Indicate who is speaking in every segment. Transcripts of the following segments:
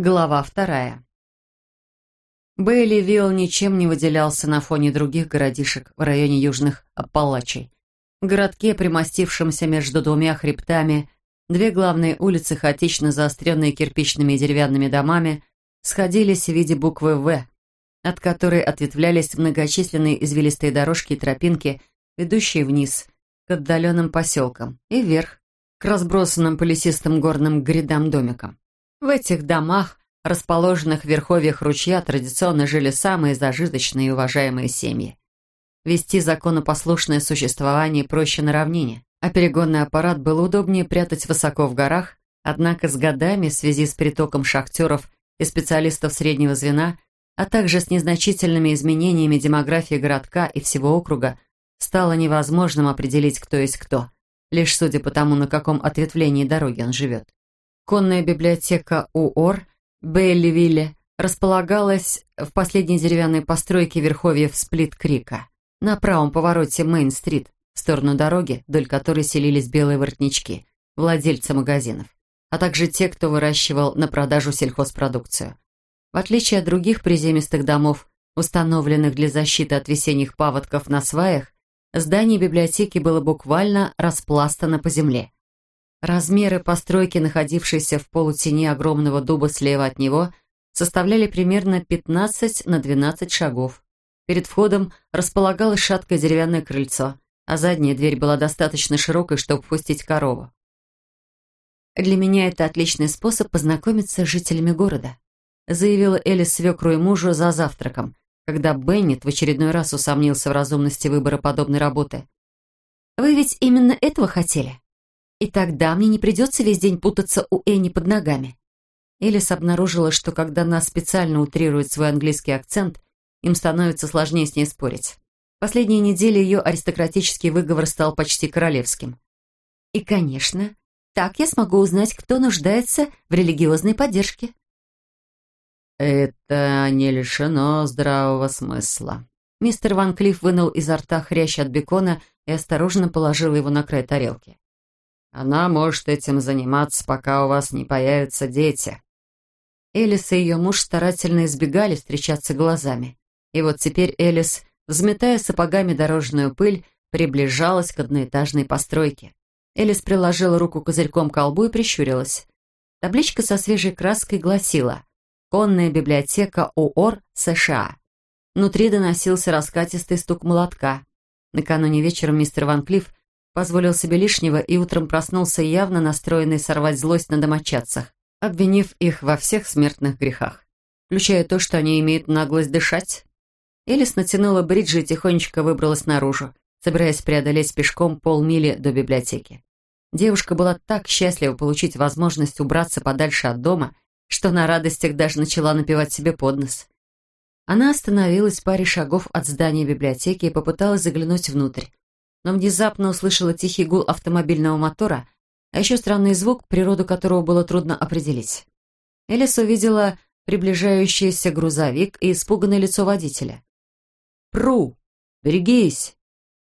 Speaker 1: Глава вторая. Бейли-Вилл ничем не выделялся на фоне других городишек в районе Южных Аппалачей. В городке, примостившемся между двумя хребтами, две главные улицы, хаотично заостренные кирпичными и деревянными домами, сходились в виде буквы «В», от которой ответвлялись многочисленные извилистые дорожки и тропинки, ведущие вниз, к отдаленным поселкам, и вверх, к разбросанным по лесистым горным грядам домикам. В этих домах, расположенных в верховьях ручья, традиционно жили самые зажиточные и уважаемые семьи. Вести законопослушное существование проще на равнине, а перегонный аппарат было удобнее прятать высоко в горах, однако с годами в связи с притоком шахтеров и специалистов среднего звена, а также с незначительными изменениями демографии городка и всего округа, стало невозможным определить, кто есть кто, лишь судя по тому, на каком ответвлении дороги он живет. Конная библиотека УОР Бейливилле располагалась в последней деревянной постройке верховьев Сплит-Крика, на правом повороте Мейн-стрит, в сторону дороги, вдоль которой селились белые воротнички, владельцы магазинов, а также те, кто выращивал на продажу сельхозпродукцию. В отличие от других приземистых домов, установленных для защиты от весенних паводков на сваях, здание библиотеки было буквально распластано по земле. Размеры постройки, находившейся в полутени огромного дуба слева от него, составляли примерно 15 на 12 шагов. Перед входом располагалось шаткое деревянное крыльцо, а задняя дверь была достаточно широкой, чтобы впустить корову. «Для меня это отличный способ познакомиться с жителями города», заявила Элис свекру и мужу за завтраком, когда Беннет в очередной раз усомнился в разумности выбора подобной работы. «Вы ведь именно этого хотели?» И тогда мне не придется весь день путаться у Энни под ногами. Элис обнаружила, что когда она специально утрирует свой английский акцент, им становится сложнее с ней спорить. Последние недели ее аристократический выговор стал почти королевским. И, конечно, так я смогу узнать, кто нуждается в религиозной поддержке.
Speaker 2: «Это не лишено здравого смысла».
Speaker 1: Мистер Ван Клифф вынул изо рта хрящ от бекона и осторожно положил его на край тарелки. Она может этим заниматься, пока у вас не появятся дети». Элис и ее муж старательно избегали встречаться глазами. И вот теперь Элис, взметая сапогами дорожную пыль, приближалась к одноэтажной постройке. Элис приложила руку козырьком к колбу и прищурилась. Табличка со свежей краской гласила «Конная библиотека ООР США». Внутри доносился раскатистый стук молотка. Накануне вечером мистер Ван Клифф позволил себе лишнего и утром проснулся явно настроенный сорвать злость на домочадцах, обвинив их во всех смертных грехах, включая то, что они имеют наглость дышать. Элис натянула бриджи и тихонечко выбралась наружу, собираясь преодолеть пешком полмили до библиотеки. Девушка была так счастлива получить возможность убраться подальше от дома, что на радостях даже начала напевать себе под нос. Она остановилась в паре шагов от здания библиотеки и попыталась заглянуть внутрь но внезапно услышала тихий гул автомобильного мотора, а еще странный звук, природу которого было трудно определить. Элис увидела приближающийся грузовик и испуганное лицо водителя. «Пру! Берегись!»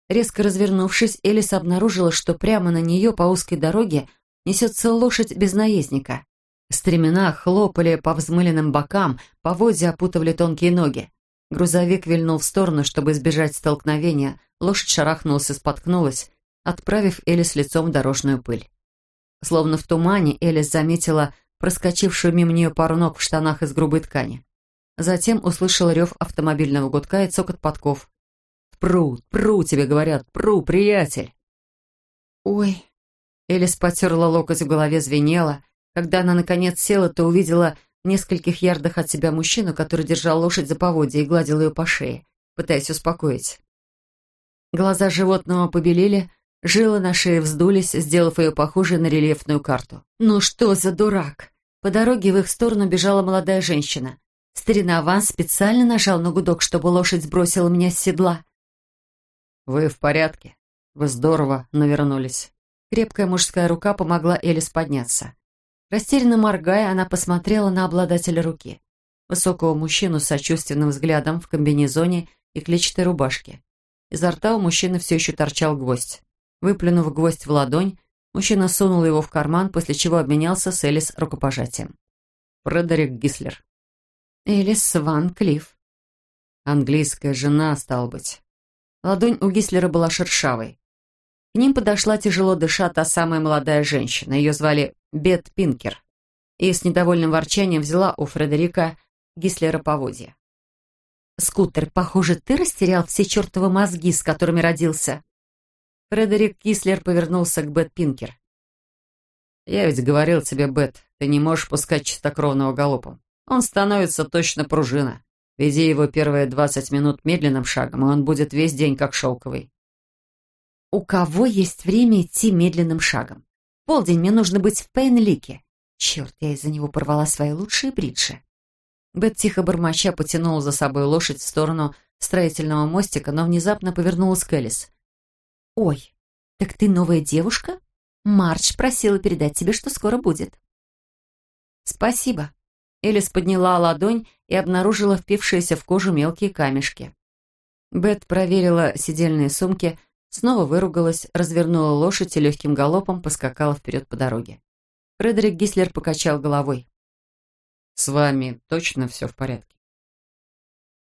Speaker 1: Резко развернувшись, Элис обнаружила, что прямо на нее по узкой дороге несется лошадь без наездника. Стремена хлопали по взмыленным бокам, поводья опутывали тонкие ноги. Грузовик вильнул в сторону, чтобы избежать столкновения, Лошадь шарахнулась и споткнулась, отправив Элис лицом в дорожную пыль. Словно в тумане Элис заметила проскочившую мимо нее пару ног в штанах из грубой ткани. Затем услышала рев автомобильного гудка и цокот подков. «Пру, пру, тебе говорят, пру, приятель!» «Ой!» Элис потерла локоть в голове, звенела. Когда она, наконец, села, то увидела нескольких ярдах от себя мужчину, который держал лошадь за поводья и гладил ее по шее, пытаясь успокоить. Глаза животного побелели, жилы на шее вздулись, сделав ее похожей на рельефную карту. «Ну что за дурак!» По дороге в их сторону бежала молодая женщина. Старина Ван специально нажал на гудок, чтобы лошадь сбросила меня с седла.
Speaker 2: «Вы в порядке? Вы здорово навернулись».
Speaker 1: Крепкая мужская рука помогла Элис подняться. Растерянно моргая, она посмотрела на обладателя руки. Высокого мужчину с сочувственным взглядом в комбинезоне и клетчатой рубашке. Изо рта у мужчины все еще торчал гвоздь. Выплюнув гвоздь в ладонь, мужчина сунул его в карман, после чего обменялся с Элис рукопожатием.
Speaker 2: Фредерик Гислер».
Speaker 1: «Элис Ван Клифф».
Speaker 2: «Английская жена, стал быть».
Speaker 1: Ладонь у Гислера была шершавой. К ним подошла тяжело дыша та самая молодая женщина. Ее звали Бет Пинкер. И с недовольным ворчанием взяла у Фредерика Гислера поводья. «Скутер, похоже, ты растерял все чертовы мозги, с которыми родился». Фредерик Гислер повернулся к Бет Пинкер.
Speaker 2: «Я ведь говорил тебе, Бет, ты не можешь пускать чистокровного галопом. Он становится точно пружина. Веди его первые двадцать минут медленным шагом, и он будет весь день как шелковый.
Speaker 1: У кого есть время идти медленным шагом? Полдень мне нужно быть в Пейнлике. Черт, я из-за него порвала свои лучшие бриджи. Бет тихо бормоча потянула за собой лошадь в сторону строительного мостика, но внезапно повернулась к Элис. «Ой, так ты новая девушка? Марч просила передать тебе, что скоро будет». «Спасибо». Элис подняла ладонь и обнаружила впившиеся в кожу мелкие камешки. Бет проверила сидельные сумки, Снова выругалась, развернула лошадь и легким галопом поскакала вперед по дороге. Фредерик Гислер покачал головой.
Speaker 2: «С вами точно все в порядке?»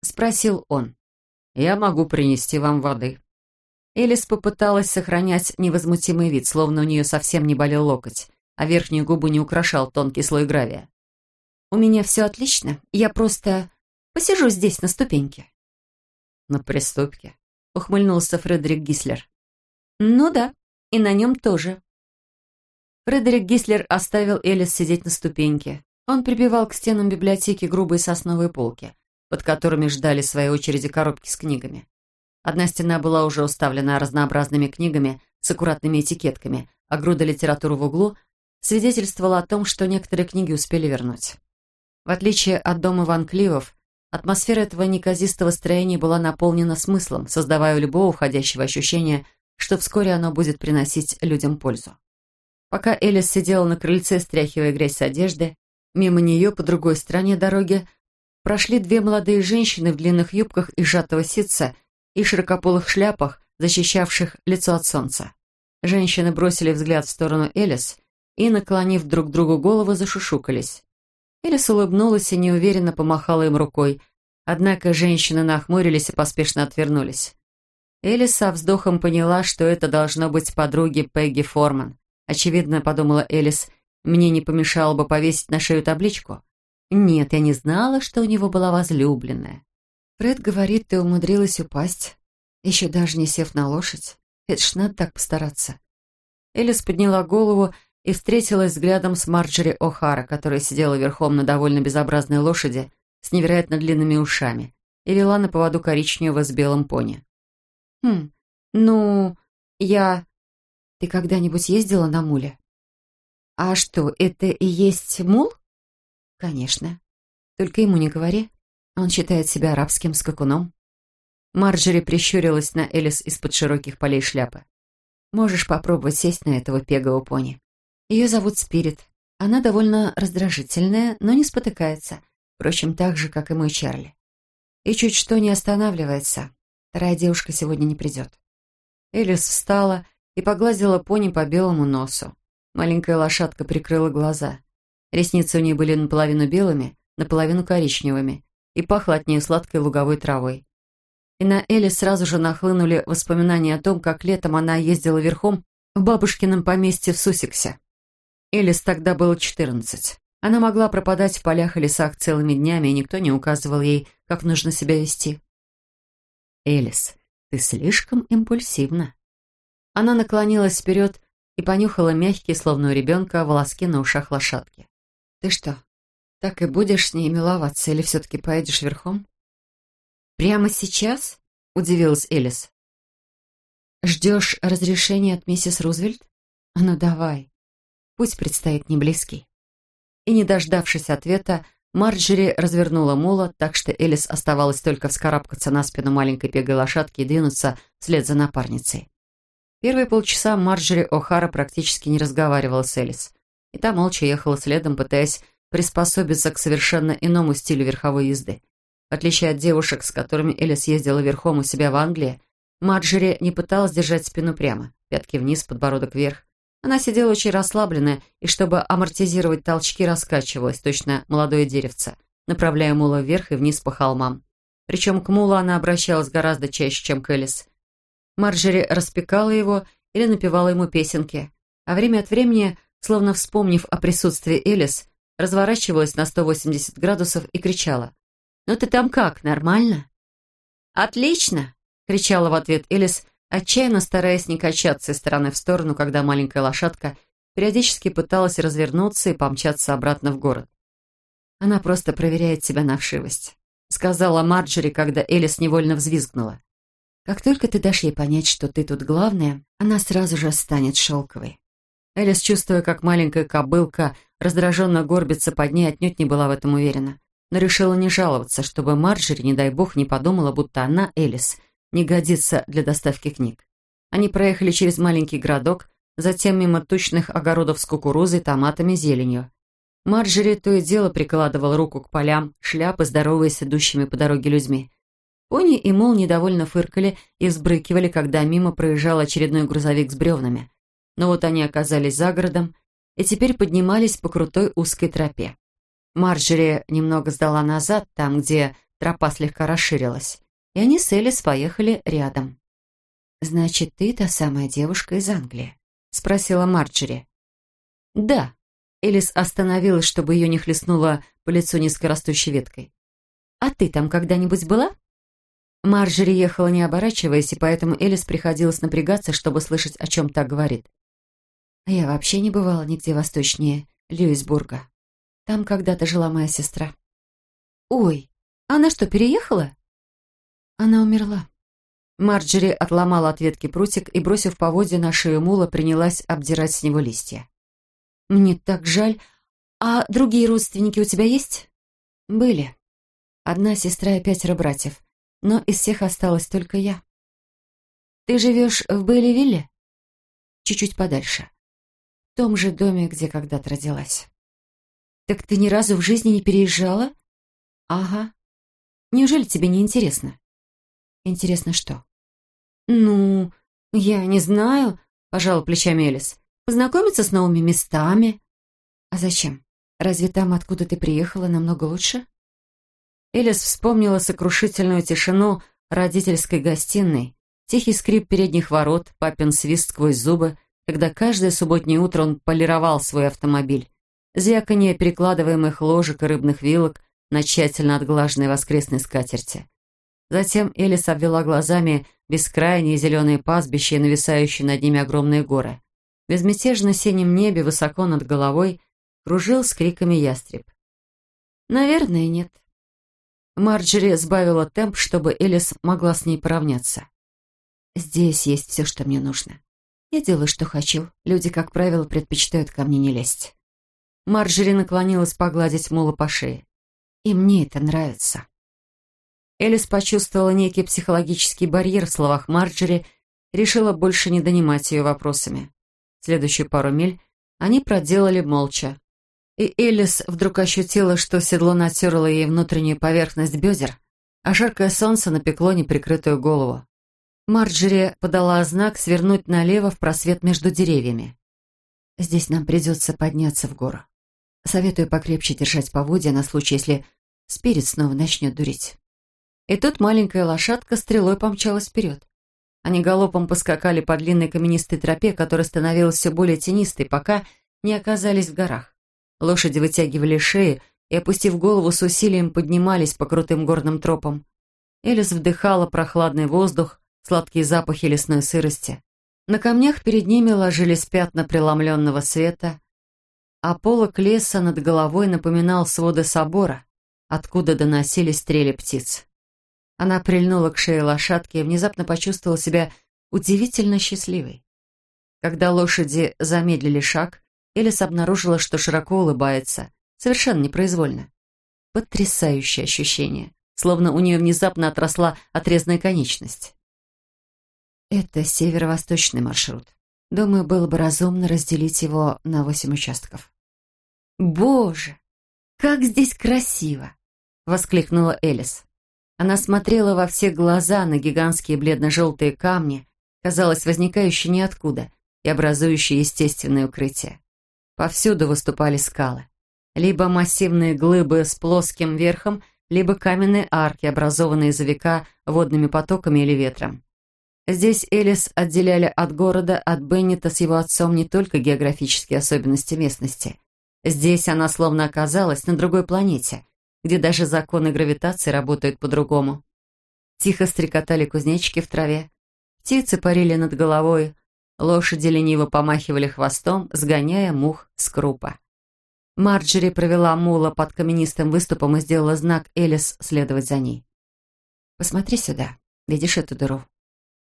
Speaker 1: Спросил он.
Speaker 2: «Я могу принести вам воды».
Speaker 1: Элис попыталась сохранять невозмутимый вид, словно у нее совсем не болел локоть, а верхнюю губу не украшал тонкий слой гравия. «У меня все отлично, я просто посижу здесь на ступеньке».
Speaker 2: «На приступке?»
Speaker 1: Ухмыльнулся Фредерик Гислер. «Ну да, и на нем тоже». Фредерик Гислер оставил Элис сидеть на ступеньке. Он прибивал к стенам библиотеки грубые сосновые полки, под которыми ждали своей очереди коробки с книгами. Одна стена была уже уставлена разнообразными книгами с аккуратными этикетками, а груда литературы в углу свидетельствовала о том, что некоторые книги успели вернуть. В отличие от дома Ван Кливов, Атмосфера этого неказистого строения была наполнена смыслом, создавая у любого входящего ощущение, что вскоре оно будет приносить людям пользу. Пока Элис сидела на крыльце, стряхивая грязь с одежды, мимо нее, по другой стороне дороги, прошли две молодые женщины в длинных юбках из сжатого ситца и широкополых шляпах, защищавших лицо от солнца. Женщины бросили взгляд в сторону Элис и, наклонив друг другу голову, зашушукались. Элис улыбнулась и неуверенно помахала им рукой, однако женщины нахмурились и поспешно отвернулись. Элис со вздохом поняла, что это должно быть подруги Пегги Форман. Очевидно, подумала Элис, мне не помешало бы повесить на шею табличку. Нет, я не знала, что у него была возлюбленная. Фред говорит, ты умудрилась упасть, еще даже не сев на лошадь. Это ж надо так постараться. Элис подняла голову и встретилась взглядом с Марджери О'Хара, которая сидела верхом на довольно безобразной лошади с невероятно длинными ушами и вела на поводу коричневого с белым пони. «Хм, ну, я... Ты когда-нибудь ездила на муле?» «А что, это и есть мул?» «Конечно. Только ему не говори. Он считает себя арабским скакуном». Марджери прищурилась на Элис из-под широких полей шляпы. «Можешь попробовать сесть на этого пегового пони. Ее зовут Спирит. Она довольно раздражительная, но не спотыкается. Впрочем, так же, как и мой Чарли. И чуть что не останавливается. Вторая девушка сегодня не придет. Элис встала и погладила пони по белому носу. Маленькая лошадка прикрыла глаза. Ресницы у нее были наполовину белыми, наполовину коричневыми, и пахло от нее сладкой луговой травой. И на Элис сразу же нахлынули воспоминания о том, как летом она ездила верхом в бабушкином поместье в Сусексе. Элис тогда было четырнадцать. Она могла пропадать в полях и лесах целыми днями, и никто не указывал ей, как нужно себя вести. «Элис, ты слишком импульсивна». Она наклонилась вперед и понюхала мягкие, словно у ребенка, волоски на ушах лошадки. «Ты что, так и будешь с ней миловаться, или все-таки поедешь верхом?» «Прямо сейчас?» — удивилась Элис. «Ждешь разрешения от миссис Рузвельт? Ну давай, Пусть предстоит неблизкий. И, не дождавшись ответа, Марджери развернула мула, так что Элис оставалось только вскарабкаться на спину маленькой пегой лошадки и двинуться вслед за напарницей. Первые полчаса Марджери О'Хара практически не разговаривала с Элис. И та молча ехала следом, пытаясь приспособиться к совершенно иному стилю верховой езды. В отличие от девушек, с которыми Элис ездила верхом у себя в Англии, Марджери не пыталась держать спину прямо, пятки вниз, подбородок вверх. Она сидела очень расслабленная и, чтобы амортизировать толчки, раскачивалась, точно молодое деревце, направляя мула вверх и вниз по холмам. Причем к мулу она обращалась гораздо чаще, чем к Элис. Марджери распекала его или напевала ему песенки, а время от времени, словно вспомнив о присутствии Элис, разворачивалась на 180 градусов и кричала. «Ну ты там как, нормально?» «Отлично!» — кричала в ответ Элис, отчаянно стараясь не качаться из стороны в сторону, когда маленькая лошадка периодически пыталась развернуться и помчаться обратно в город. «Она просто проверяет себя на вшивость», — сказала Марджери, когда Элис невольно взвизгнула. «Как только ты дашь ей понять, что ты тут главная, она сразу же станет шелковой». Элис, чувствуя, как маленькая кобылка раздраженно горбится под ней, отнюдь не была в этом уверена но решила не жаловаться, чтобы Марджери, не дай бог, не подумала, будто она, Элис, не годится для доставки книг. Они проехали через маленький городок, затем мимо тучных огородов с кукурузой, томатами, зеленью. Марджери то и дело прикладывал руку к полям, шляпы, здоровые с идущими по дороге людьми. Пони и Мол недовольно фыркали и взбрыкивали, когда мимо проезжал очередной грузовик с бревнами. Но вот они оказались за городом и теперь поднимались по крутой узкой тропе. Марджери немного сдала назад, там, где тропа слегка расширилась, и они с Элис поехали рядом. «Значит, ты та самая девушка из Англии?» — спросила Марджери. «Да». Элис остановилась, чтобы ее не хлестнуло по лицу низкорастущей веткой. «А ты там когда-нибудь была?» Марджери ехала не оборачиваясь, и поэтому Элис приходилось напрягаться, чтобы слышать, о чем так говорит. «Я вообще не бывала нигде восточнее Льюисбурга», там когда-то жила моя сестра. Ой, она что, переехала? Она умерла. Марджери отломала от ветки прутик и, бросив поводья на шею мула, принялась обдирать с него листья. «Мне так жаль. А другие родственники у тебя есть?» «Были. Одна сестра и пятеро братьев. Но из всех осталась только я». «Ты живешь в Бейли-Вилле?» «Чуть-чуть подальше. В том же доме, где когда-то родилась». «Так ты ни разу в жизни не переезжала?» «Ага. Неужели тебе не интересно?» «Интересно что?» «Ну, я не знаю», — пожала плечами Элис. «Познакомиться с новыми местами». «А зачем? Разве там, откуда ты приехала, намного лучше?» Элис вспомнила сокрушительную тишину родительской гостиной, тихий скрип передних ворот, папин свист сквозь зубы, когда каждое субботнее утро он полировал свой автомобиль звяканье перекладываемых ложек и рыбных вилок на тщательно отглаженной воскресной скатерти. Затем Элис обвела глазами бескрайние зеленые пастбища и нависающие над ними огромные горы. В безмятежно синем небе высоко над головой кружил с криками ястреб. «Наверное, нет». Марджери сбавила темп, чтобы Элис могла с ней поравняться. «Здесь есть все, что мне нужно. Я делаю, что хочу. Люди, как правило, предпочитают ко мне не лезть». Марджери наклонилась погладить Мула по шее. «И мне это нравится». Элис почувствовала некий психологический барьер в словах Марджери решила больше не донимать ее вопросами. Следующую пару миль они проделали молча. И Элис вдруг ощутила, что седло натерло ей внутреннюю поверхность бедер, а жаркое солнце напекло неприкрытую голову. Марджери подала знак свернуть налево в просвет между деревьями. «Здесь нам придется подняться в гору. Советую покрепче держать поводья на случай, если спирит снова начнет дурить. И тут маленькая лошадка стрелой помчалась вперед. Они галопом поскакали по длинной каменистой тропе, которая становилась все более тенистой, пока не оказались в горах. Лошади вытягивали шеи и, опустив голову, с усилием поднимались по крутым горным тропам. Элис вдыхала прохладный воздух, сладкие запахи лесной сырости. На камнях перед ними ложились пятна преломленного света, а полок леса над головой напоминал своды собора, откуда доносились стрели птиц. Она прильнула к шее лошадки и внезапно почувствовала себя удивительно счастливой. Когда лошади замедлили шаг, Элис обнаружила, что широко улыбается, совершенно непроизвольно. Потрясающее ощущение, словно у нее внезапно отросла отрезанная конечность. Это северо-восточный маршрут. Думаю, было бы разумно разделить его на восемь участков. «Боже, как здесь красиво!» — воскликнула Элис. Она смотрела во все глаза на гигантские бледно-желтые камни, казалось, возникающие ниоткуда, и образующие естественное укрытие. Повсюду выступали скалы. Либо массивные глыбы с плоским верхом, либо каменные арки, образованные за века водными потоками или ветром. Здесь Элис отделяли от города, от Беннета с его отцом не только географические особенности местности. Здесь она словно оказалась на другой планете, где даже законы гравитации работают по-другому. Тихо стрекотали кузнечики в траве, птицы парили над головой, лошади лениво помахивали хвостом, сгоняя мух с крупа. Марджери провела мула под каменистым выступом и сделала знак Элис следовать за ней. «Посмотри сюда. Видишь эту дыру?»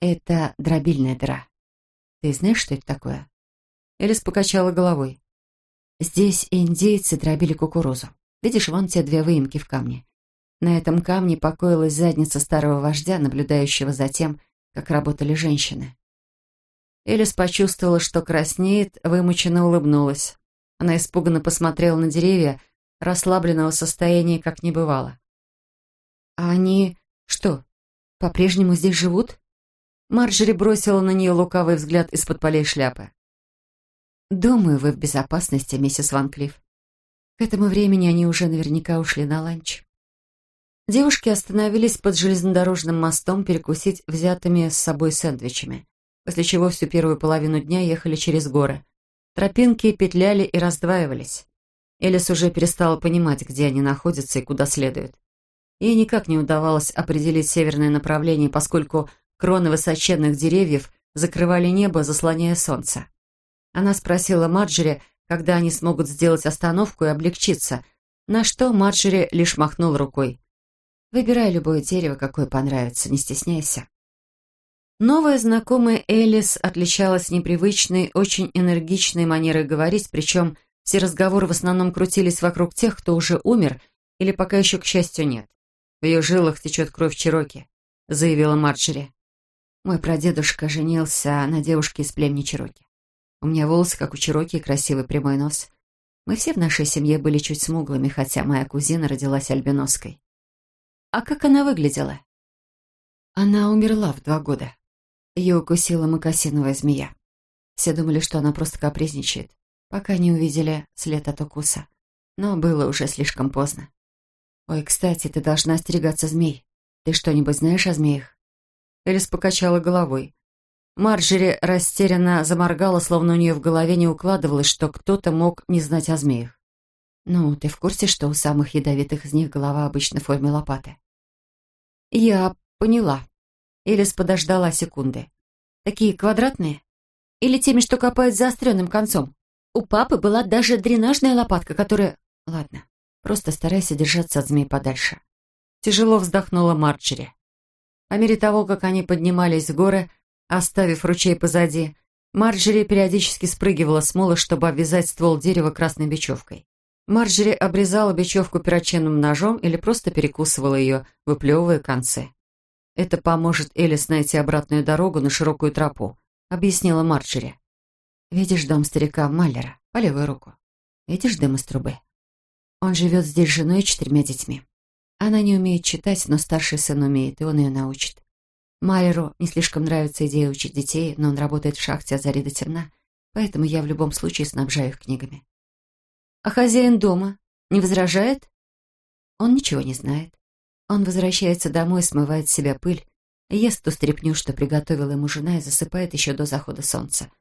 Speaker 1: Это дробильная дыра. Ты знаешь, что это такое? Элис покачала головой. Здесь индейцы дробили кукурузу. Видишь, вон те две выемки в камне. На этом камне покоилась задница старого вождя, наблюдающего за тем, как работали женщины. Элис почувствовала, что краснеет, вымученно улыбнулась. Она испуганно посмотрела на деревья, расслабленного состояния как не бывало. «А они что, по-прежнему здесь живут?» Марджери бросила на нее лукавый взгляд из-под полей шляпы. «Думаю, вы в безопасности, миссис Ван Клифф. К этому времени они уже наверняка ушли на ланч». Девушки остановились под железнодорожным мостом перекусить взятыми с собой сэндвичами, после чего всю первую половину дня ехали через горы. Тропинки петляли и раздваивались. Элис уже перестала понимать, где они находятся и куда следуют. Ей никак не удавалось определить северное направление, поскольку Кроны высоченных деревьев закрывали небо, заслоняя солнце. Она спросила Марджери, когда они смогут сделать остановку и облегчиться, на что Марджери лишь махнул рукой. «Выбирай любое дерево, какое понравится, не стесняйся». Новая знакомая Элис отличалась непривычной, очень энергичной манерой говорить, причем все разговоры в основном крутились вокруг тех, кто уже умер или пока еще, к счастью, нет. В ее жилах течет кровь Чироки, заявила Марджери. Мой прадедушка женился на девушке из племени Чироки. У меня волосы, как у Чироки, и красивый прямой нос. Мы все в нашей семье были чуть смуглыми, хотя моя кузина родилась альбиноской. А как она выглядела? Она умерла в два года. Ее укусила макасиновая змея. Все думали, что она просто капризничает, пока не увидели след от укуса. Но было уже слишком поздно. «Ой, кстати, ты должна остерегаться змей. Ты что-нибудь знаешь о змеях?» Элис покачала головой. Марджери растерянно заморгала, словно у нее в голове не укладывалось, что кто-то мог не знать о змеях. «Ну, ты в курсе, что у самых ядовитых из них голова обычно в форме лопаты?» «Я поняла». Элис подождала секунды. «Такие квадратные? Или теми, что копают заостренным концом? У папы была даже дренажная лопатка, которая...» «Ладно, просто старайся держаться от змей подальше». Тяжело вздохнула Марджери. По мере того, как они поднимались в горы, оставив ручей позади, Марджери периодически спрыгивала с мола, чтобы обвязать ствол дерева красной бечевкой. Марджери обрезала бечевку перочинным ножом или просто перекусывала ее, выплевывая концы. «Это поможет Элис найти обратную дорогу на широкую тропу», — объяснила Марджери. «Видишь дом старика Маллера по левую руку? Видишь дым из трубы? Он живет здесь с женой и четырьмя детьми. Она не умеет читать, но старший сын умеет, и он ее научит. Малеру не слишком нравится идея учить детей, но он работает в шахте от зари до темна, поэтому я в любом случае снабжаю их книгами. А хозяин дома не возражает? Он ничего не знает. Он возвращается домой, смывает с себя пыль, ест ту стряпню, что приготовила ему жена, и засыпает еще до захода солнца.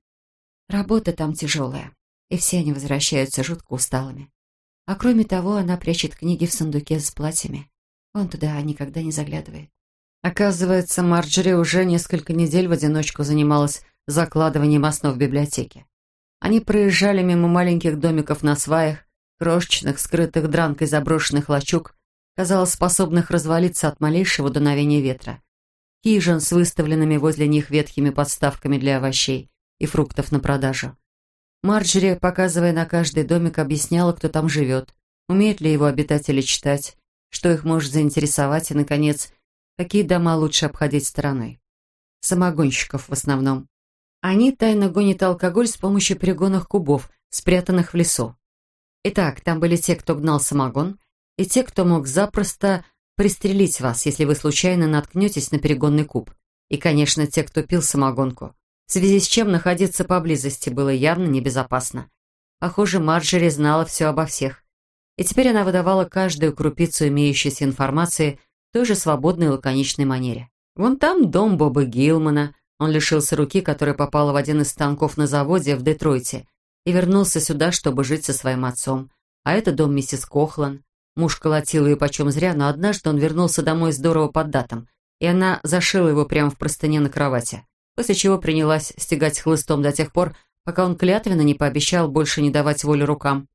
Speaker 1: Работа там тяжелая, и все они возвращаются жутко усталыми. А кроме того, она прячет книги в сундуке с платьями. Он туда никогда не заглядывает. Оказывается, Марджери уже несколько недель в одиночку занималась закладыванием основ библиотеки. Они проезжали мимо маленьких домиков на сваях, крошечных, скрытых дранкой заброшенных лачуг, казалось, способных развалиться от малейшего дуновения ветра. Хижин с выставленными возле них ветхими подставками для овощей и фруктов на продажу. Марджери, показывая на каждый домик, объясняла, кто там живет, умеют ли его обитатели читать, что их может заинтересовать и, наконец, какие дома лучше обходить стороной. Самогонщиков в основном. Они тайно гонят алкоголь с помощью перегонных кубов, спрятанных в лесу. Итак, там были те, кто гнал самогон, и те, кто мог запросто пристрелить вас, если вы случайно наткнетесь на перегонный куб. И, конечно, те, кто пил самогонку, в связи с чем находиться поблизости было явно небезопасно. Похоже, Марджери знала все обо всех. И теперь она выдавала каждую крупицу имеющейся информации той же свободной лаконичной манере. Вон там дом Боба Гилмана. Он лишился руки, которая попала в один из станков на заводе в Детройте, и вернулся сюда, чтобы жить со своим отцом. А это дом миссис Кохлан. Муж колотил ее почем зря, но однажды он вернулся домой здорово поддатым, и она зашила его прямо в простыне на кровати, после чего принялась стегать хлыстом до тех пор, пока он клятвенно не пообещал больше не давать волю рукам.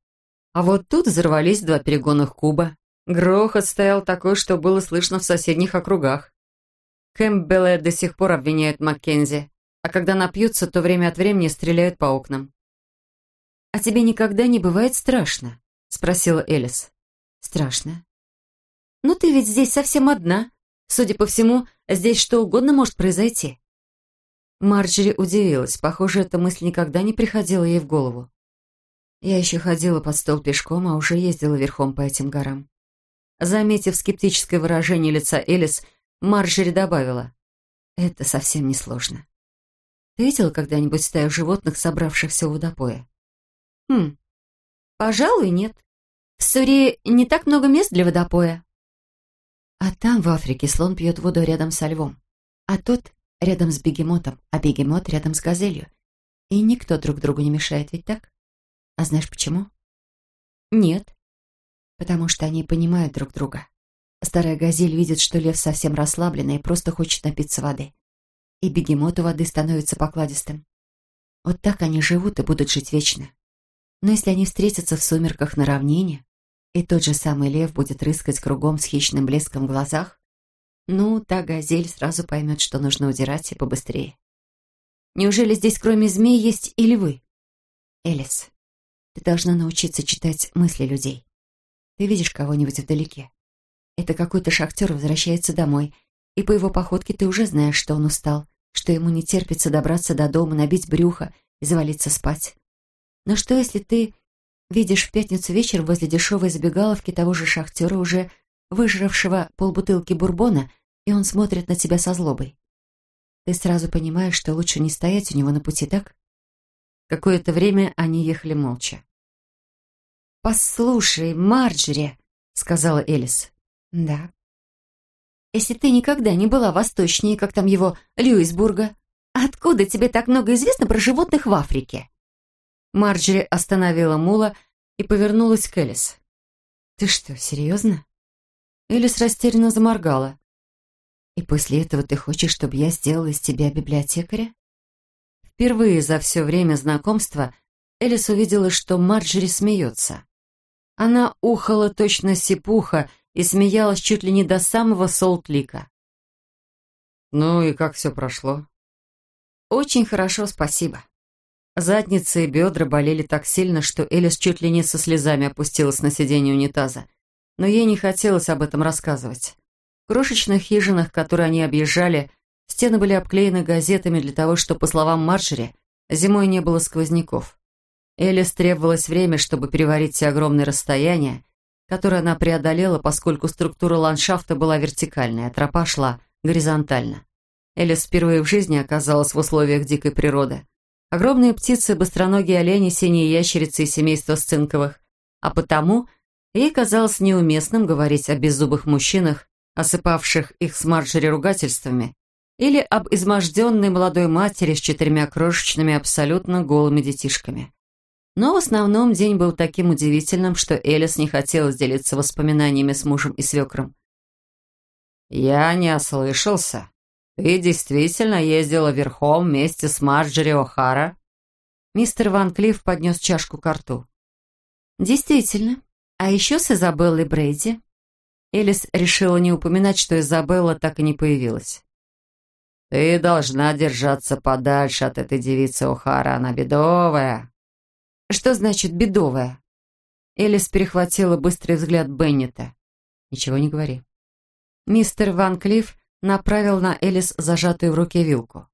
Speaker 1: А вот тут взорвались два перегонных куба. Грохот стоял такой, что было слышно в соседних округах. Кэмпбеллы до сих пор обвиняют Маккензи, а когда напьются, то время от времени стреляют по окнам. «А тебе никогда не бывает страшно?» — спросила Элис. «Страшно. Но ты ведь здесь совсем одна. Судя по всему, здесь что угодно может произойти». Марджери удивилась. Похоже, эта мысль никогда не приходила ей в голову. Я еще ходила под стол пешком, а уже ездила верхом по этим горам. Заметив скептическое выражение лица Элис, Марджери добавила. «Это совсем не сложно. Ты видела когда-нибудь стаю животных, собравшихся у водопоя?» «Хм, пожалуй, нет. В Сурии не так много мест для водопоя». «А там, в Африке, слон пьет воду рядом со львом, а тот рядом с бегемотом, а бегемот рядом с газелью. И никто друг другу не мешает, ведь так? А знаешь почему? Нет. Потому что они понимают друг друга. Старая газель видит, что лев совсем расслабленный и просто хочет напиться воды. И бегемот у воды становится покладистым. Вот так они живут и будут жить вечно. Но если они встретятся в сумерках на равнине, и тот же самый лев будет рыскать кругом с хищным блеском в глазах, ну, та газель сразу поймет, что нужно удирать и побыстрее. Неужели здесь кроме змей есть и львы? Элис, ты должна научиться читать мысли людей. Ты видишь кого-нибудь вдалеке. Это какой-то шахтер возвращается домой, и по его походке ты уже знаешь, что он устал, что ему не терпится добраться до дома, набить брюхо и завалиться спать. Но что, если ты видишь в пятницу вечер возле дешевой забегаловки того же шахтера уже выжравшего полбутылки бурбона, и он смотрит на тебя со злобой. Ты сразу понимаешь, что лучше не стоять у него на пути, так? Какое-то время они ехали молча. «Послушай, Марджери», — сказала Элис. «Да». «Если ты никогда не была восточнее, как там его, Льюисбурга, откуда тебе так много известно про животных в Африке?» Марджери остановила мула и повернулась к Элис. «Ты что, серьезно?» Элис растерянно заморгала. «И после этого ты хочешь, чтобы я сделала из тебя библиотекаря?» Впервые за все время знакомства Элис увидела, что Марджери смеется. Она ухала точно сипуха и смеялась чуть ли не до самого Солт-Лика. «Ну и как все прошло?» «Очень хорошо, спасибо». Задница и бедра болели так сильно, что Элис чуть ли не со слезами опустилась на сиденье унитаза но ей не хотелось об этом рассказывать. В крошечных хижинах, которые они объезжали, стены были обклеены газетами для того, чтобы, по словам Марджери, зимой не было сквозняков. Элис требовалось время, чтобы переварить все огромные расстояния, которые она преодолела, поскольку структура ландшафта была вертикальной, а тропа шла горизонтально. Элис впервые в жизни оказалась в условиях дикой природы. Огромные птицы, быстроногие олени, синие ящерицы и семейство сцинковых, а потому Ей казалось неуместным говорить о беззубых мужчинах, осыпавших их с Марджери ругательствами, или об изможденной молодой матери с четырьмя крошечными абсолютно голыми детишками. Но в основном день был таким удивительным, что Элис не хотела делиться воспоминаниями с мужем и свекром. «Я не ослышался. Ты действительно ездила верхом вместе с Марджери О'Хара?» Мистер Ван Клифф поднес чашку к рту. «Действительно. А еще с Изабеллой Брейди. Элис решила не упоминать, что Изабелла так и не появилась. «Ты должна держаться подальше от этой девицы О'Хара, она бедовая». «Что значит бедовая?» Элис перехватила быстрый взгляд Беннета. «Ничего не говори». Мистер Ван Клифф направил на Элис зажатую в руке вилку.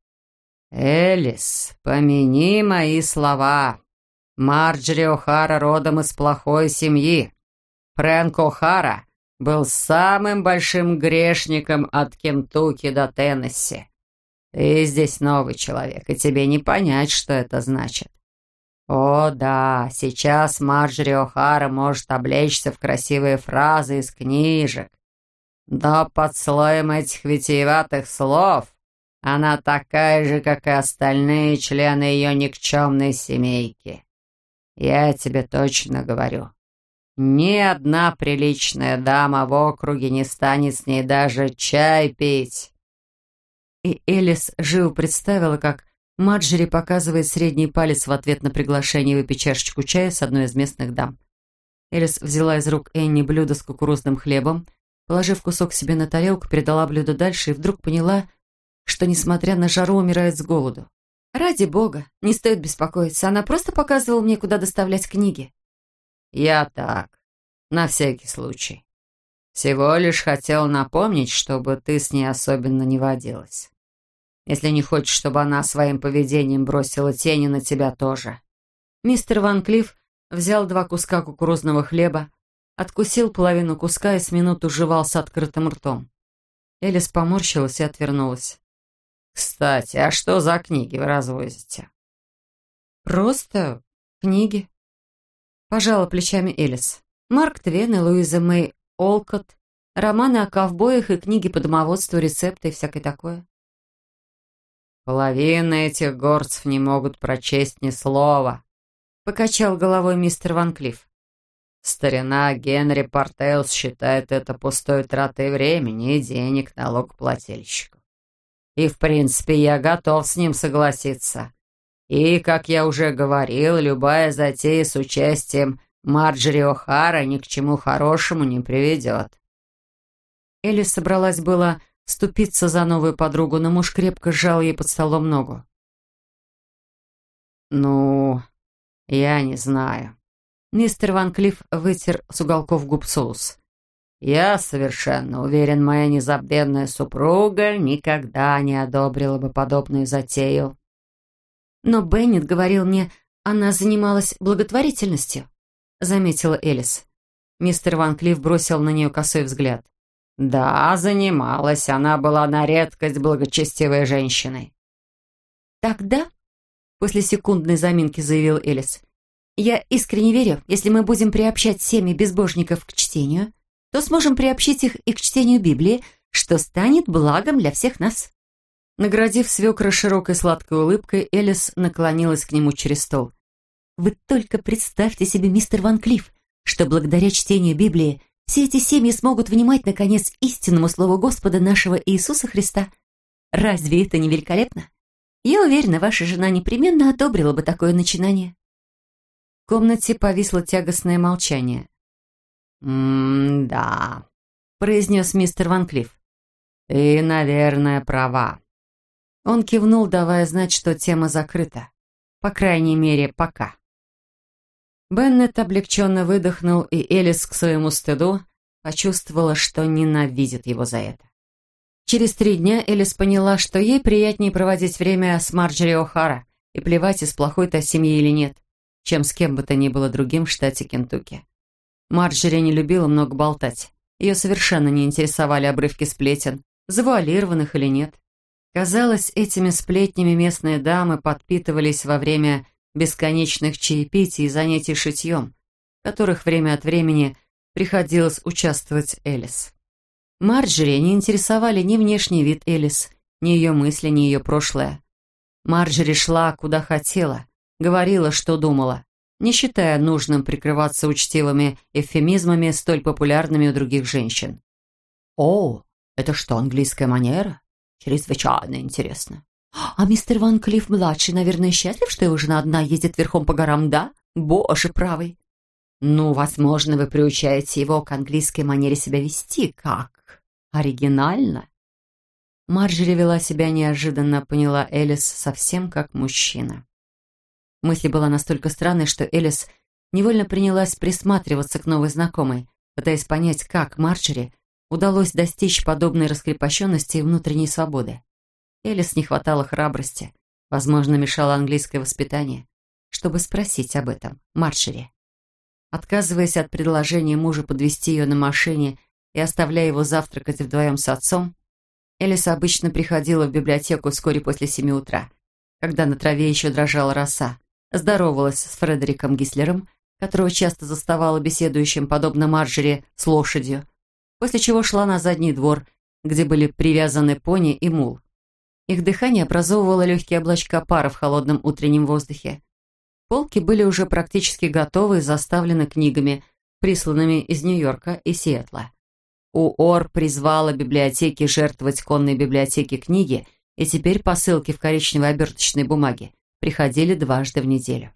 Speaker 1: «Элис, помяни мои слова. Марджери О'Хара родом из плохой семьи. Фрэнк О'Хара был самым большим грешником от Кентукки до Теннесси.
Speaker 2: Ты здесь новый человек, и тебе не понять, что это значит. О, да, сейчас Марджери О'Хара может облечься в красивые фразы из книжек. Но под слоем этих витиеватых слов она такая же, как и остальные члены ее никчемной семейки. Я тебе точно говорю. Ни одна приличная дама в округе не станет с ней даже чай пить.
Speaker 1: И Элис живо представила, как Маджери показывает средний палец в ответ на приглашение выпить чашечку чая с одной из местных дам. Элис взяла из рук Энни блюдо с кукурузным хлебом, положив кусок себе на тарелку, передала блюдо дальше и вдруг поняла, что, несмотря на жару, умирает с голоду. «Ради бога, не стоит беспокоиться, она просто показывала мне, куда доставлять книги».
Speaker 2: «Я так, на всякий случай. Всего лишь хотел напомнить, чтобы ты с ней особенно не водилась. Если не хочешь, чтобы она своим поведением бросила тени на тебя тоже».
Speaker 1: Мистер Ван Клифф взял два куска кукурузного хлеба, откусил половину куска и с минуту жевал с открытым ртом. Элис поморщилась и отвернулась.
Speaker 2: «Кстати, а что за книги вы развозите?»
Speaker 1: «Просто книги», Пожала плечами Элис. Марк Твен и Луиза Мэй Олкот, романы о ковбоях и книги по домоводству, рецепты и всякое такое.
Speaker 2: «Половина этих горцев не могут прочесть ни слова», — покачал головой мистер Ван Клифф. «Старина Генри Портейлс считает это пустой тратой времени и денег налогоплательщиков. И, в принципе, я готов с ним согласиться. И, как я уже говорил, любая затея с участием Марджери О'Хара ни к чему хорошему не приведет.
Speaker 1: Элли собралась было ступиться за новую подругу, но муж крепко сжал ей под столом ногу.
Speaker 2: «Ну, я не знаю».
Speaker 1: Мистер Ван Клифф вытер с уголков губ соус.
Speaker 2: «Я совершенно уверен, моя незабвенная супруга никогда не одобрила бы подобную затею.
Speaker 1: «Но Беннет говорил мне, она занималась благотворительностью», — заметила Элис. Мистер Ван Клифф бросил на нее косой взгляд.
Speaker 2: «Да, занималась. Она была на редкость благочестивой женщиной».
Speaker 1: «Тогда», — после секундной заминки заявил Элис, «я искренне верю, если мы будем приобщать семьи безбожников к чтению, то сможем приобщить их и к чтению Библии, что станет благом для всех нас». Наградив свекра широкой сладкой улыбкой, Элис наклонилась к нему через стол. «Вы только представьте себе, мистер Ван Клифф, что благодаря чтению Библии все эти семьи смогут внимать, наконец, истинному слову Господа нашего Иисуса Христа. Разве это не великолепно? Я уверена, ваша жена непременно одобрила бы такое начинание». В комнате повисло тягостное молчание.
Speaker 2: «М-да», —
Speaker 1: произнес мистер Ван Клифф.
Speaker 2: «Ты, наверное, права.
Speaker 1: Он кивнул, давая знать, что тема закрыта. По крайней мере, пока. Беннет облегченно выдохнул, и Элис к своему стыду почувствовала, что ненавидит его за это. Через три дня Элис поняла, что ей приятнее проводить время с Марджери О'Хара и плевать, из плохой-то семьи или нет, чем с кем бы то ни было другим в штате Кентукки. Марджери не любила много болтать. Ее совершенно не интересовали обрывки сплетен, завуалированных или нет. Казалось, этими сплетнями местные дамы подпитывались во время бесконечных чаепитий и занятий шитьем, в которых время от времени приходилось участвовать Элис. Марджери не интересовали ни внешний вид Элис, ни ее мысли, ни ее прошлое. Марджери шла, куда хотела, говорила, что думала, не считая нужным прикрываться учтивыми эвфемизмами, столь популярными у других женщин. «О, это что, английская манера?» Чрезвычайно интересно. А мистер Ван Клифф-младший, наверное, счастлив, что его жена одна ездит верхом по горам, да? Боже правый. Ну, возможно, вы приучаете его к английской манере себя вести. Как? Оригинально. Марджери вела себя неожиданно, поняла Элис совсем как мужчина. Мысль была настолько странной, что Элис невольно принялась присматриваться к новой знакомой, пытаясь понять, как Марджери удалось достичь подобной раскрепощенности и внутренней свободы. Элис не хватало храбрости, возможно, мешало английское воспитание, чтобы спросить об этом Маршере. Отказываясь от предложения мужа подвести ее на машине и оставляя его завтракать вдвоем с отцом, Элис обычно приходила в библиотеку вскоре после семи утра, когда на траве еще дрожала роса, здоровалась с Фредериком Гислером, которого часто заставала беседующим, подобно Марджери, с лошадью, после чего шла на задний двор, где были привязаны пони и мул. Их дыхание образовывало легкие облачка пара в холодном утреннем воздухе. Полки были уже практически готовы и заставлены книгами, присланными из Нью-Йорка и Сиэтла. УОР призвала библиотеки жертвовать конной библиотеке книги, и теперь посылки в коричневой оберточной бумаге приходили дважды в неделю.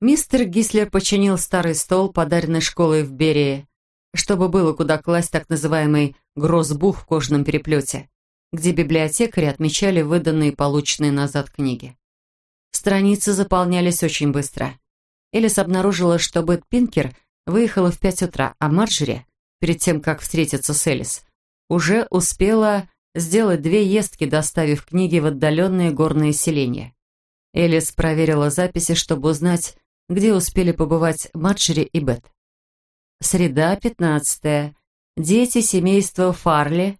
Speaker 1: Мистер Гислер починил старый стол, подаренный школой в Берии, чтобы было куда класть так называемый «грозбух» в кожаном переплете, где библиотекари отмечали выданные и полученные назад книги. Страницы заполнялись очень быстро. Элис обнаружила, что Бет Пинкер выехала в пять утра, а Марджери, перед тем, как встретиться с Элис, уже успела сделать две ездки, доставив книги в отдаленные горные селения. Элис проверила записи, чтобы узнать, где успели побывать Марджери и Бет. Среда, 15 Дети семейства Фарли.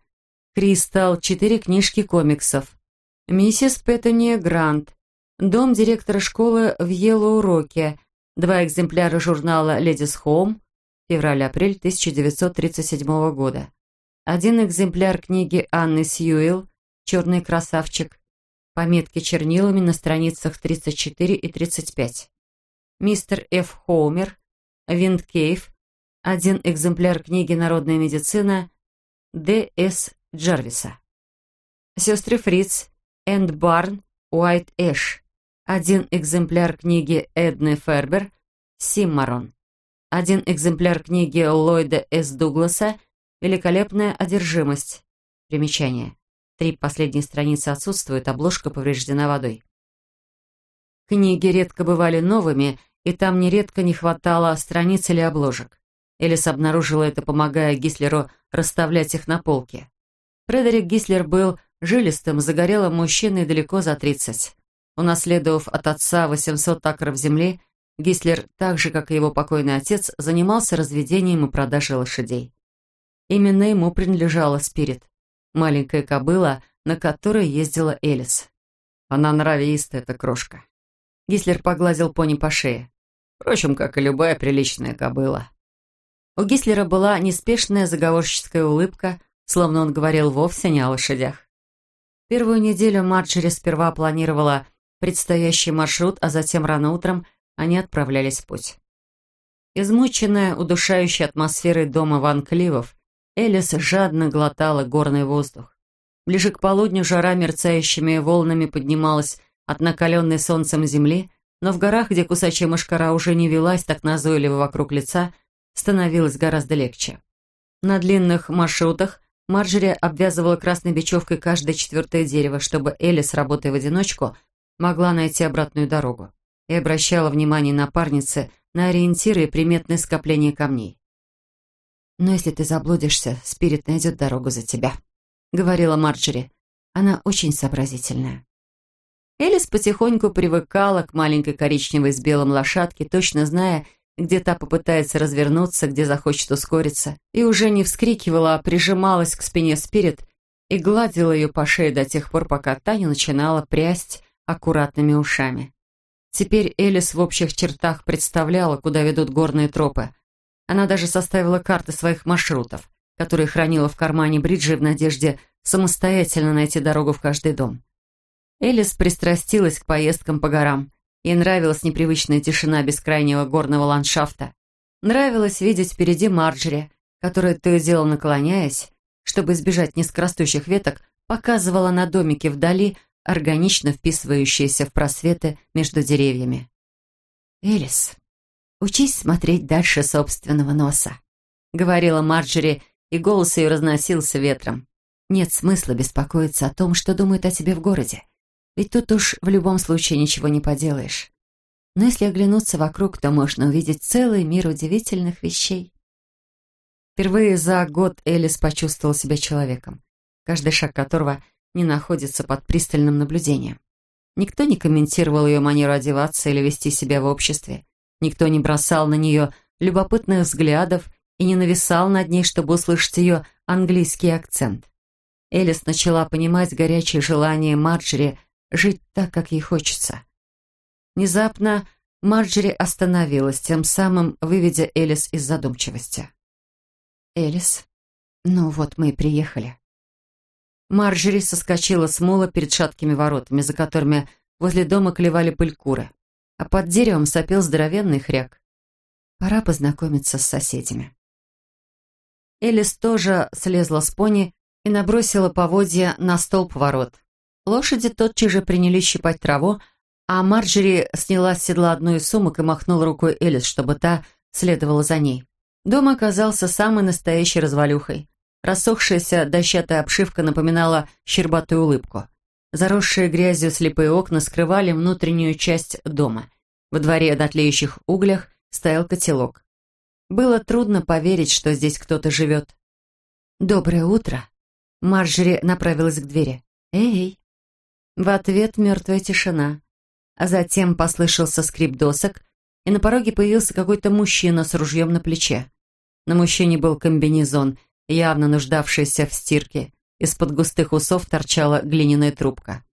Speaker 1: Кристал. Четыре книжки комиксов. Миссис Петтония Грант. Дом директора школы в Йеллоу-Роке. Два экземпляра журнала «Ледис Хоум». Февраль-апрель 1937 года. Один экземпляр книги Анны Сьюэлл «Черный красавчик». Пометки чернилами на страницах 34 и 35 мистер Ф. Хоумер, Виндкейв, один экземпляр книги «Народная медицина» Д. С. Джарвиса. Сестры Фриц, Энд Барн, Уайт Эш, один экземпляр книги Эдны Фербер, Симмарон. Один экземпляр книги Ллойда С. Дугласа «Великолепная одержимость». Примечание. Три последние страницы отсутствуют, обложка повреждена водой. Книги редко бывали новыми, и там нередко не хватало страниц или обложек. Элис обнаружила это, помогая Гислеру расставлять их на полке. Фредерик Гислер был жилистым, загорелым мужчиной далеко за 30. Унаследовав от отца 800 акров земли, Гислер, так же, как и его покойный отец, занимался разведением и продажей лошадей. Именно ему принадлежала Спирит, маленькая кобыла, на которой ездила Элис. Она нравистая, эта крошка. Гислер погладил пони по шее. Впрочем, как и любая приличная кобыла. У Гислера была неспешная заговорческая улыбка, словно он говорил вовсе не о лошадях. Первую неделю Марджери сперва планировала предстоящий маршрут, а затем рано утром они отправлялись в путь. Измученная, удушающей атмосферой дома Ван Кливов, Элис жадно глотала горный воздух. Ближе к полудню жара мерцающими волнами поднималась от накаленной солнцем земли, но в горах, где кусачая мышкара уже не велась так назойливо вокруг лица, становилось гораздо легче. На длинных маршрутах Марджери обвязывала красной бечевкой каждое четвертое дерево, чтобы Элис, работая в одиночку, могла найти обратную дорогу, и обращала внимание напарницы на ориентиры и приметные скопления камней. «Но если ты заблудишься, Спирит найдет дорогу за тебя», — говорила Марджери. «Она очень сообразительная». Элис потихоньку привыкала к маленькой коричневой с белым лошадке, точно зная, где та попытается развернуться, где захочет ускориться, и уже не вскрикивала, а прижималась к спине Спирит и гладила ее по шее до тех пор, пока та не начинала прясть аккуратными ушами. Теперь Элис в общих чертах представляла, куда ведут горные тропы. Она даже составила карты своих маршрутов, которые хранила в кармане бриджи в надежде самостоятельно найти дорогу в каждый дом. Элис пристрастилась к поездкам по горам. Ей нравилась непривычная тишина бескрайнего горного ландшафта. Нравилось видеть впереди Марджери, которая то и дело наклоняясь, чтобы избежать низкорастущих веток, показывала на домике вдали, органично вписывающиеся в просветы между деревьями. «Элис, учись смотреть дальше собственного носа», — говорила Марджери, и голос ее разносился ветром. «Нет смысла беспокоиться о том, что думают о тебе в городе. Ведь тут уж в любом случае ничего не поделаешь. Но если оглянуться вокруг, то можно увидеть целый мир удивительных вещей. Впервые за год Элис почувствовал себя человеком, каждый шаг которого не находится под пристальным наблюдением. Никто не комментировал ее манеру одеваться или вести себя в обществе. Никто не бросал на нее любопытных взглядов и не нависал над ней, чтобы услышать ее английский акцент. Элис начала понимать горячее желание Марджери жить так, как ей хочется. Внезапно Марджери остановилась, тем самым выведя Элис из задумчивости. «Элис, ну вот мы и приехали». Марджери соскочила с мола перед шаткими воротами, за которыми возле дома клевали пылькуры, а под деревом сопел здоровенный хряк. Пора познакомиться с соседями. Элис тоже слезла с пони и набросила поводья на столб ворот. Лошади тотчас же принялись щипать траву, а Марджери сняла с седла одну из сумок и махнула рукой Элис, чтобы та следовала за ней. Дом оказался самой настоящей развалюхой. Рассохшаяся дощатая обшивка напоминала щербатую улыбку. Заросшие грязью слепые окна скрывали внутреннюю часть дома. Во дворе на тлеющих углях стоял котелок. Было трудно поверить, что здесь кто-то живет. «Доброе утро!» Марджери направилась к двери. «Эй!» В ответ мертвая тишина. А затем послышался скрип досок, и на пороге появился какой-то мужчина с ружьем на плече. На мужчине был комбинезон, явно нуждавшийся в стирке. Из-под густых усов торчала глиняная трубка.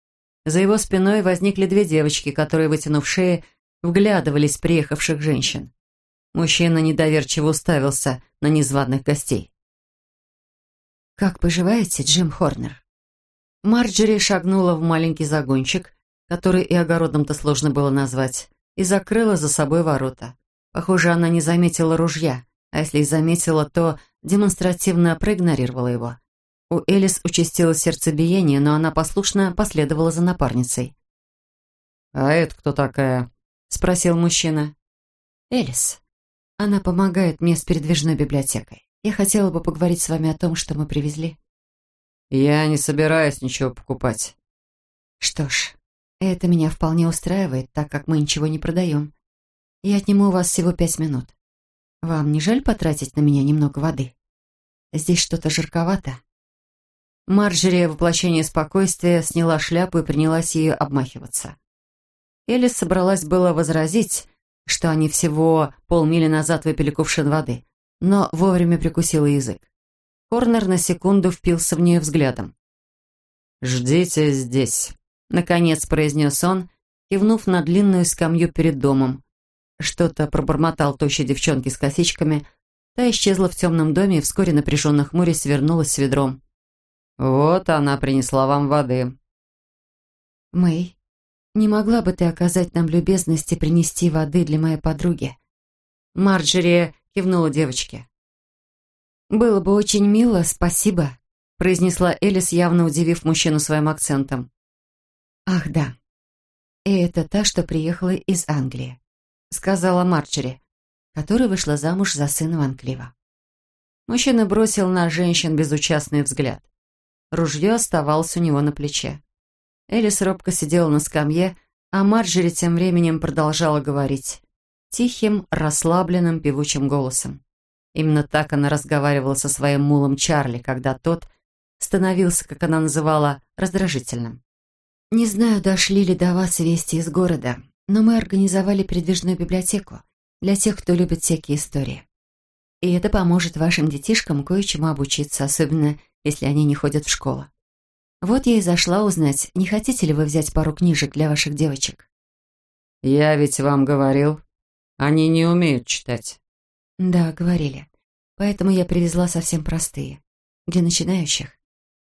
Speaker 1: За его спиной возникли две девочки, которые, вытянув шеи, вглядывались в приехавших женщин. Мужчина недоверчиво уставился на незваных гостей. «Как поживаете, Джим Хорнер?» Марджери шагнула в маленький загончик, который и огородом-то сложно было назвать, и закрыла за собой ворота. Похоже, она не заметила ружья, а если и заметила, то демонстративно проигнорировала его. У Элис участилось сердцебиение, но она послушно последовала за напарницей.
Speaker 2: «А это кто такая?»
Speaker 1: — спросил мужчина. «Элис. Она помогает мне с передвижной библиотекой. Я хотела бы поговорить с вами о том, что мы привезли».
Speaker 2: «Я не собираюсь ничего покупать».
Speaker 1: «Что ж, это меня вполне устраивает, так как мы ничего не продаем. Я отниму у вас всего пять минут. Вам не жаль потратить на меня немного воды? Здесь что-то жарковато». Марджери, воплощение спокойствия, сняла шляпу и принялась ее обмахиваться. Элис собралась было возразить, что они всего полмили назад выпили кувшин воды, но вовремя прикусила язык. Корнер на секунду впился в нее взглядом.
Speaker 2: «Ждите здесь», —
Speaker 1: наконец произнес он, кивнув на длинную скамью перед домом. Что-то пробормотал тощей девчонки с косичками, та исчезла в темном доме и вскоре напряженно хмурясь свернулась с ведром.
Speaker 2: «Вот она принесла вам воды».
Speaker 1: «Мэй, не могла бы ты оказать нам любезность и принести воды для моей подруги?» Марджери кивнула девочке. «Было бы очень мило, спасибо», произнесла Элис, явно удивив мужчину своим акцентом. «Ах, да. И это та, что приехала из Англии», сказала Марджери, которая вышла замуж за сына Ван Клива. Мужчина бросил на женщин безучастный взгляд. Ружье оставалось у него на плече. Элис робко сидела на скамье, а Марджери тем временем продолжала говорить. Тихим, расслабленным, певучим голосом. Именно так она разговаривала со своим мулом Чарли, когда тот становился, как она называла, раздражительным. «Не знаю, дошли ли до вас вести из города, но мы организовали передвижную библиотеку для тех, кто любит всякие истории. И это поможет вашим детишкам кое-чему обучиться, особенно если они не ходят в школу. Вот я и зашла узнать, не хотите ли вы взять пару книжек для ваших девочек?
Speaker 2: «Я ведь вам говорил, они не умеют читать».
Speaker 1: «Да, говорили. Поэтому я привезла совсем простые. Для начинающих.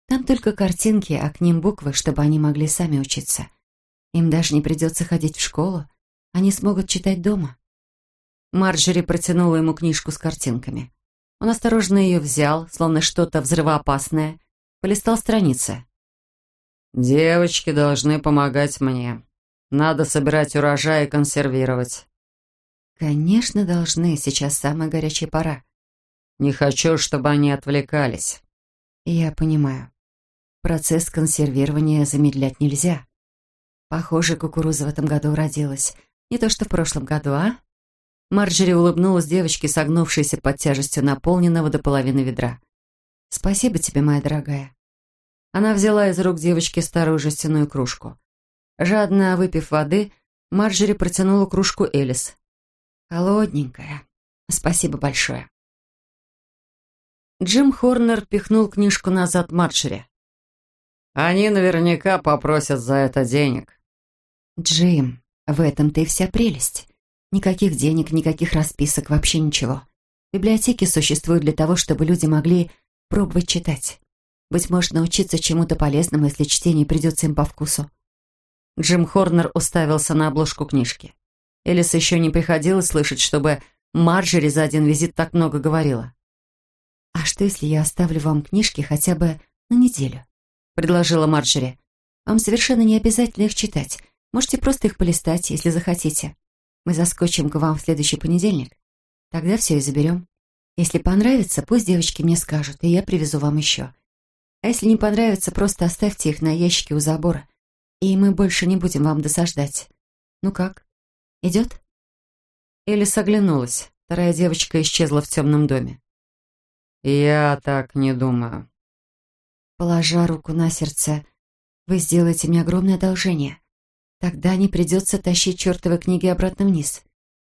Speaker 1: Там только картинки, а к ним буквы, чтобы они могли сами учиться. Им даже не придется ходить в школу. Они смогут читать дома». Марджери протянула ему книжку с картинками. Он осторожно ее взял, словно что-то взрывоопасное, полистал страницы.
Speaker 2: «Девочки должны помогать мне. Надо собирать урожай и консервировать».
Speaker 1: «Конечно, должны. Сейчас самая горячая пора».
Speaker 2: «Не хочу, чтобы они отвлекались».
Speaker 1: «Я понимаю. Процесс консервирования замедлять нельзя. Похоже, кукуруза в этом году уродилась. Не то что в прошлом году, а?» Марджери улыбнулась девочке, согнувшейся под тяжестью наполненного до половины ведра. «Спасибо тебе, моя дорогая. Она взяла из рук девочки старую жестяную кружку. Жадно выпив воды, Марджери протянула кружку Элис. «Холодненькая. Спасибо большое». Джим Хорнер пихнул книжку назад Марджери.
Speaker 2: Они наверняка попросят за это денег.
Speaker 3: Джим, в этом-то и вся прелесть. Никаких денег, никаких расписок, вообще ничего. Библиотеки существуют для того, чтобы люди могли пробовать читать. Быть может, научиться чему-то полезному, если чтение придется им по вкусу.
Speaker 1: Джим Хорнер уставился на обложку книжки. Элис еще не приходилось слышать, чтобы Марджери за один визит так много говорила.
Speaker 3: «А что, если я оставлю вам книжки хотя бы на неделю?» — предложила Марджери. «Вам совершенно не обязательно их читать. Можете просто их полистать, если захотите. Мы заскочим к вам в следующий понедельник. Тогда все и заберем. Если понравится, пусть девочки мне скажут, и я привезу вам еще. А если не понравится, просто оставьте их на ящике у забора, и мы больше не будем вам досаждать. Ну как, идет?»
Speaker 1: Элис оглянулась. Вторая девочка исчезла в темном доме. «Я так не думаю».
Speaker 3: Положа руку на сердце, вы сделаете мне огромное одолжение. Тогда не придется тащить чертовы книги обратно вниз.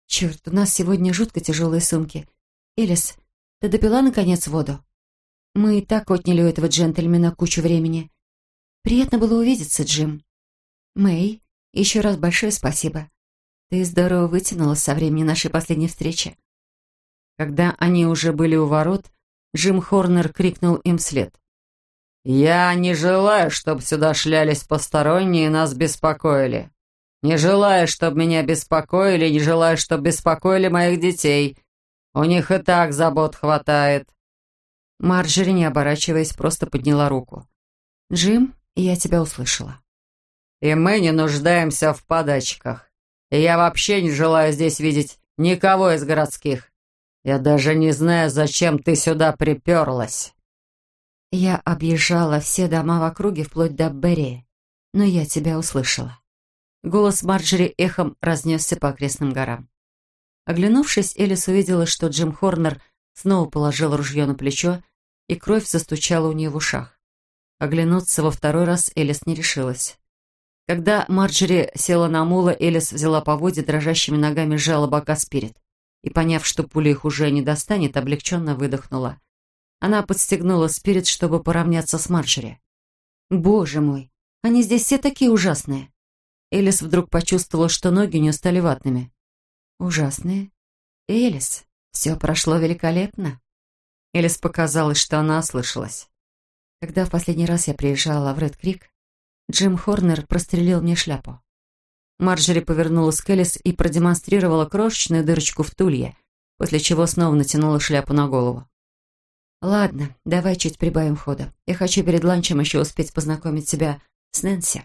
Speaker 3: Черт, у нас сегодня жутко тяжелые сумки. Элис, ты допила, наконец, воду? Мы и так отняли у этого джентльмена кучу времени. Приятно было увидеться, Джим. Мэй, еще раз большое спасибо. Ты здорово вытянула со времени нашей последней встречи.
Speaker 1: Когда они уже были у ворот, Джим Хорнер крикнул им вслед. «Я не желаю, чтобы сюда шлялись посторонние и нас беспокоили. Не желаю, чтобы меня беспокоили, не желаю, чтобы беспокоили моих детей. У них и так забот хватает».
Speaker 3: Марджери, не оборачиваясь, просто подняла руку. «Джим, я тебя услышала».
Speaker 1: «И мы не нуждаемся в подачках. И я вообще не желаю здесь видеть никого из городских. Я даже не знаю, зачем ты сюда приперлась».
Speaker 3: Я объезжала все дома в округе вплоть до Берри, но я тебя услышала. Голос Марджери эхом разнесся по окрестным горам. Оглянувшись, Элис увидела, что Джим Хорнер снова положил ружье на плечо, и кровь застучала у нее в ушах. Оглянуться во второй раз Элис не решилась. Когда Марджери села на мула, Элис взяла поводья, дрожащими ногами сжала бока Спирит и, поняв, что пуля их уже не достанет, облегченно выдохнула. Она подстегнула Спирит, чтобы поравняться с Марджери. «Боже мой, они здесь все такие ужасные!» Элис вдруг почувствовала, что ноги у нее стали ватными. «Ужасные? Элис, все прошло великолепно!» Элис показалось, что она ослышалась. Когда в последний раз я приезжала в Ред-Крик, Джим Хорнер прострелил мне шляпу. Марджери повернулась к Элис и продемонстрировала крошечную дырочку в тулье, после чего снова натянула шляпу на голову. «Ладно, давай чуть прибавим хода. Я хочу перед ланчем еще успеть познакомить тебя с Нэнси».